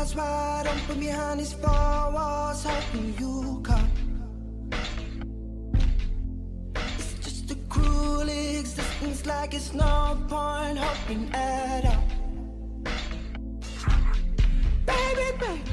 eyes wide open behind these four walls, hoping you come. It's just a cruel existence, like it's no point hoping at all. Baby, baby.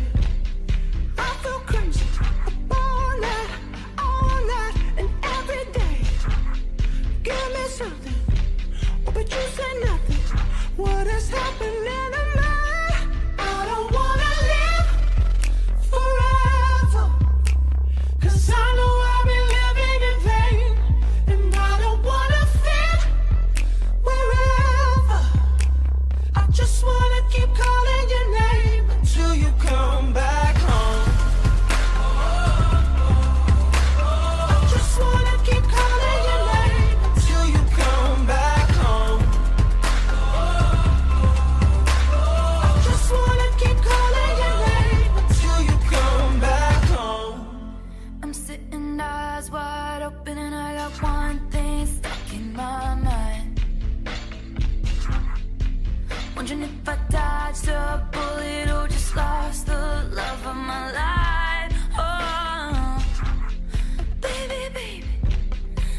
one thing stuck in my mind. Wondering if I dodged a bullet or just lost the love of my life. Oh, baby, baby,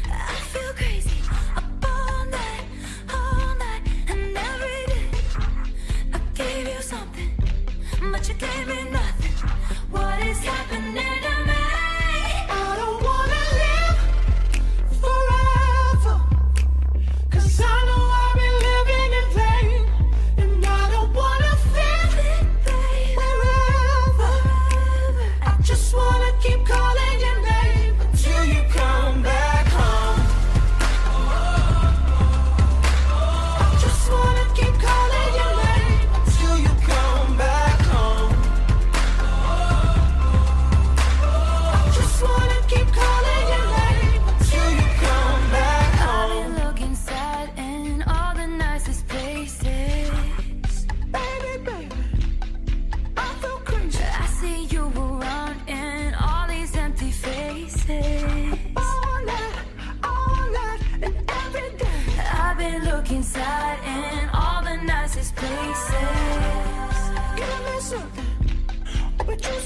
I feel crazy Up all night, all night, and every day. I gave you something, but you gave me nothing. What is happening? look inside in all the nicest places. Give me something. But you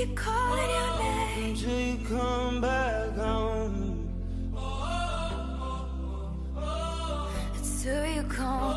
keep calling your name until you come back home. Until you come.